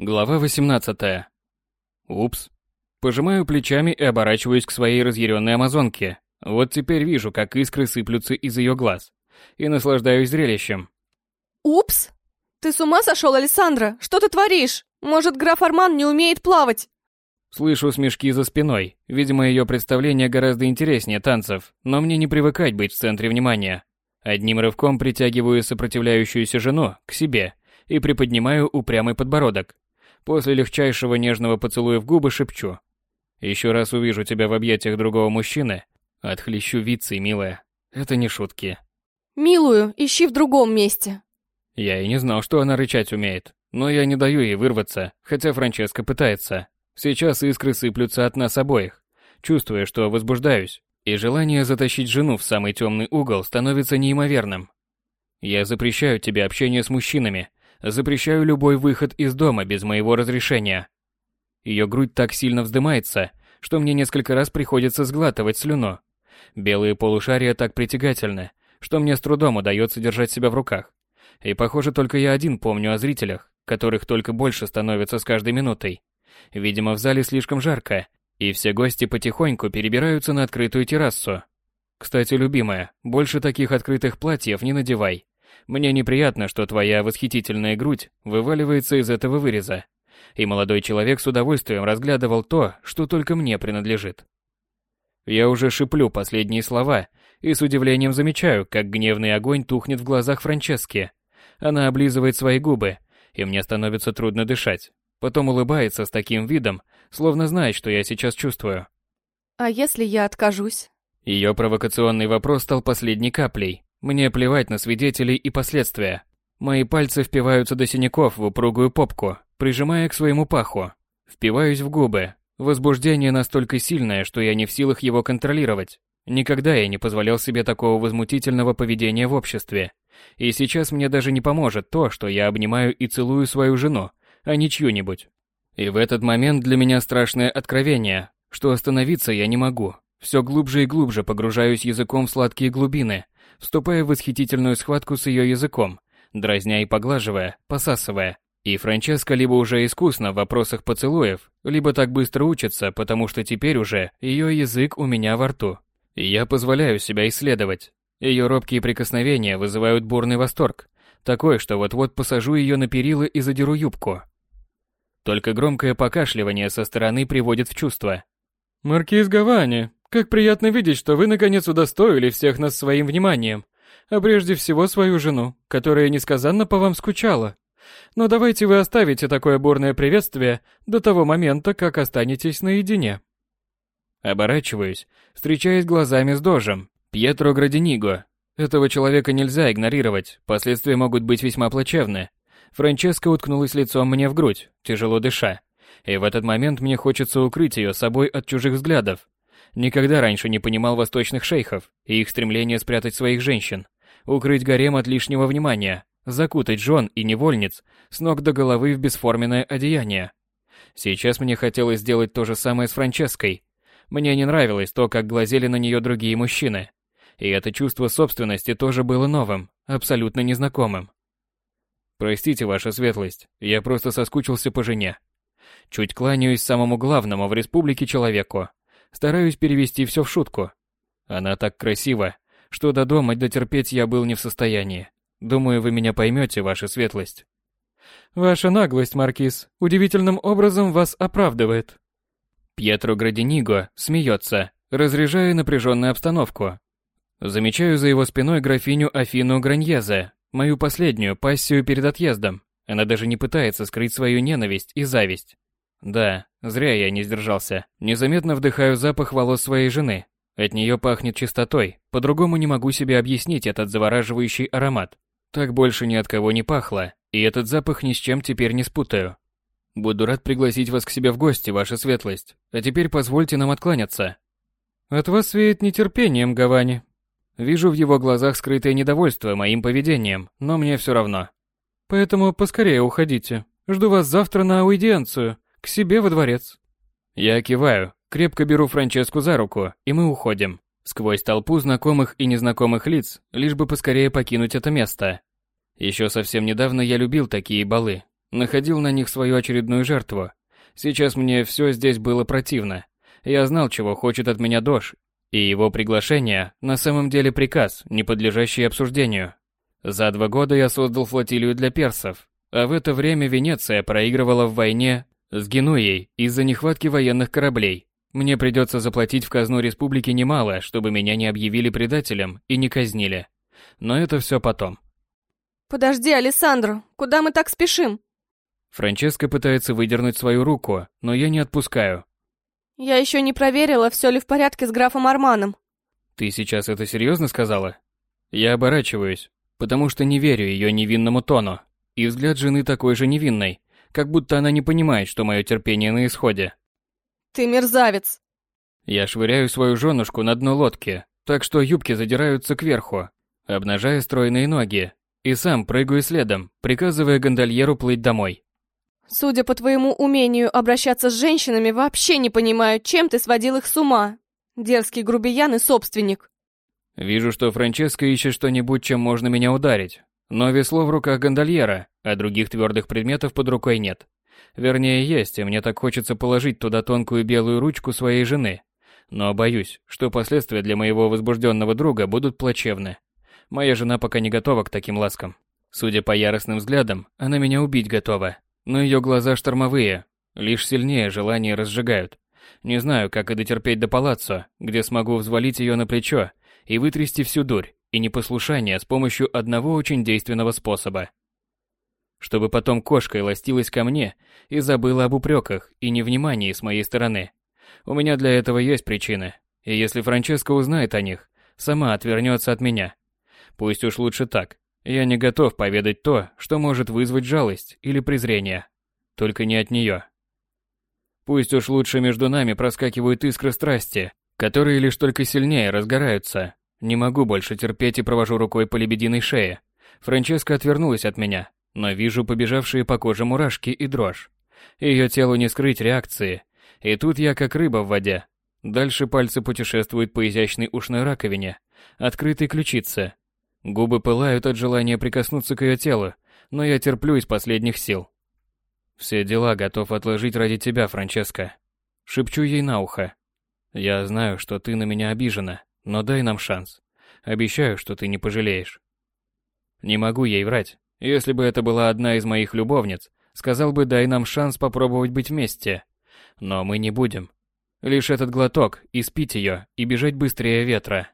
Глава 18. Упс. Пожимаю плечами и оборачиваюсь к своей разъяренной амазонке. Вот теперь вижу, как искры сыплются из ее глаз. И наслаждаюсь зрелищем. Упс! Ты с ума сошел, Александра? Что ты творишь? Может, граф Арман не умеет плавать? Слышу смешки за спиной. Видимо, ее представление гораздо интереснее танцев, но мне не привыкать быть в центре внимания. Одним рывком притягиваю сопротивляющуюся жену к себе и приподнимаю упрямый подбородок. После легчайшего нежного поцелуя в губы шепчу. Еще раз увижу тебя в объятиях другого мужчины, отхлещу вицей, милая. Это не шутки. Милую, ищи в другом месте. Я и не знал, что она рычать умеет. Но я не даю ей вырваться, хотя Франческа пытается. Сейчас искры сыплются от нас обоих. Чувствуя, что возбуждаюсь, и желание затащить жену в самый темный угол становится неимоверным. Я запрещаю тебе общение с мужчинами, запрещаю любой выход из дома без моего разрешения. Ее грудь так сильно вздымается, что мне несколько раз приходится сглатывать слюну. Белые полушария так притягательны, что мне с трудом удается держать себя в руках. И похоже, только я один помню о зрителях, которых только больше становится с каждой минутой. Видимо, в зале слишком жарко, и все гости потихоньку перебираются на открытую террасу. Кстати, любимая, больше таких открытых платьев не надевай. Мне неприятно, что твоя восхитительная грудь вываливается из этого выреза. И молодой человек с удовольствием разглядывал то, что только мне принадлежит. Я уже шиплю последние слова и с удивлением замечаю, как гневный огонь тухнет в глазах Франчески. Она облизывает свои губы, и мне становится трудно дышать. Потом улыбается с таким видом, словно знает, что я сейчас чувствую. А если я откажусь? Ее провокационный вопрос стал последней каплей. Мне плевать на свидетелей и последствия. Мои пальцы впиваются до синяков в упругую попку, прижимая к своему паху. Впиваюсь в губы. Возбуждение настолько сильное, что я не в силах его контролировать. Никогда я не позволял себе такого возмутительного поведения в обществе. И сейчас мне даже не поможет то, что я обнимаю и целую свою жену, а не чью-нибудь. И в этот момент для меня страшное откровение, что остановиться я не могу. Все глубже и глубже погружаюсь языком в сладкие глубины, вступая в восхитительную схватку с ее языком, дразня и поглаживая, посасывая. И Франческа либо уже искусна в вопросах поцелуев, либо так быстро учится, потому что теперь уже ее язык у меня во рту. И я позволяю себя исследовать. Ее робкие прикосновения вызывают бурный восторг, такой, что вот-вот посажу ее на перила и задеру юбку. Только громкое покашливание со стороны приводит в чувство. «Маркиз Гавани, как приятно видеть, что вы наконец удостоили всех нас своим вниманием, а прежде всего свою жену, которая несказанно по вам скучала. Но давайте вы оставите такое бурное приветствие до того момента, как останетесь наедине». Оборачиваюсь, встречаясь глазами с Дожем, Пьетро Градиниго. Этого человека нельзя игнорировать, последствия могут быть весьма плачевны. Франческа уткнулась лицом мне в грудь, тяжело дыша. И в этот момент мне хочется укрыть ее собой от чужих взглядов. Никогда раньше не понимал восточных шейхов и их стремление спрятать своих женщин, укрыть гарем от лишнего внимания, закутать жен и невольниц с ног до головы в бесформенное одеяние. Сейчас мне хотелось сделать то же самое с Франческой. Мне не нравилось то, как глазели на нее другие мужчины. И это чувство собственности тоже было новым, абсолютно незнакомым. Простите, ваша светлость, я просто соскучился по жене. Чуть кланяюсь самому главному в республике человеку. Стараюсь перевести все в шутку. Она так красива, что до дома дотерпеть я был не в состоянии. Думаю, вы меня поймете, ваша светлость. Ваша наглость, Маркиз, удивительным образом вас оправдывает. Пьетро Градиниго смеется, разряжая напряженную обстановку. Замечаю за его спиной графиню Афину Граньезе, Мою последнюю пассию перед отъездом. Она даже не пытается скрыть свою ненависть и зависть. Да, зря я не сдержался. Незаметно вдыхаю запах волос своей жены. От нее пахнет чистотой. По-другому не могу себе объяснить этот завораживающий аромат. Так больше ни от кого не пахло, и этот запах ни с чем теперь не спутаю. Буду рад пригласить вас к себе в гости, ваша светлость. А теперь позвольте нам откланяться. От вас веет нетерпением, Гавани. Вижу в его глазах скрытое недовольство моим поведением, но мне все равно. Поэтому поскорее уходите. Жду вас завтра на аудиенцию, к себе во дворец. Я киваю, крепко беру Франческу за руку, и мы уходим. Сквозь толпу знакомых и незнакомых лиц, лишь бы поскорее покинуть это место. Еще совсем недавно я любил такие балы. Находил на них свою очередную жертву. Сейчас мне все здесь было противно. Я знал, чего хочет от меня Дош, и его приглашение на самом деле приказ, не подлежащий обсуждению. За два года я создал флотилию для персов, а в это время Венеция проигрывала в войне с Генуей из-за нехватки военных кораблей. Мне придется заплатить в казну республики немало, чтобы меня не объявили предателем и не казнили. Но это все потом. Подожди, Алессандро, куда мы так спешим? Франческа пытается выдернуть свою руку, но я не отпускаю. Я еще не проверила, все ли в порядке с графом Арманом. Ты сейчас это серьезно сказала? Я оборачиваюсь, потому что не верю ее невинному тону. И взгляд жены такой же невинный, как будто она не понимает, что мое терпение на исходе. Ты мерзавец. Я швыряю свою женушку на дно лодки, так что юбки задираются кверху, обнажая стройные ноги, и сам прыгаю следом, приказывая гондольеру плыть домой. Судя по твоему умению обращаться с женщинами, вообще не понимаю, чем ты сводил их с ума. Дерзкий грубиян и собственник. Вижу, что Франческа ищет что-нибудь, чем можно меня ударить. Но весло в руках гондольера, а других твердых предметов под рукой нет. Вернее, есть, и мне так хочется положить туда тонкую белую ручку своей жены. Но боюсь, что последствия для моего возбужденного друга будут плачевны. Моя жена пока не готова к таким ласкам. Судя по яростным взглядам, она меня убить готова. Но ее глаза штормовые, лишь сильнее желание разжигают. Не знаю, как и дотерпеть до палаццо, где смогу взвалить ее на плечо и вытрясти всю дурь и непослушание с помощью одного очень действенного способа. Чтобы потом кошкой ластилась ко мне и забыла об упреках и невнимании с моей стороны. У меня для этого есть причины, и если Франческа узнает о них, сама отвернется от меня. Пусть уж лучше так, я не готов поведать то, что может вызвать жалость или презрение. Только не от нее. Пусть уж лучше между нами проскакивают искры страсти, которые лишь только сильнее разгораются. Не могу больше терпеть и провожу рукой по лебединой шее. Франческа отвернулась от меня, но вижу побежавшие по коже мурашки и дрожь. Ее телу не скрыть реакции. И тут я как рыба в воде. Дальше пальцы путешествуют по изящной ушной раковине, открытой ключице, Губы пылают от желания прикоснуться к ее телу, но я терплю из последних сил. Все дела готов отложить ради тебя, Франческа. Шепчу ей на ухо. Я знаю, что ты на меня обижена, но дай нам шанс. Обещаю, что ты не пожалеешь. Не могу ей врать. Если бы это была одна из моих любовниц, сказал бы, дай нам шанс попробовать быть вместе. Но мы не будем. Лишь этот глоток, и спить ее, и бежать быстрее ветра.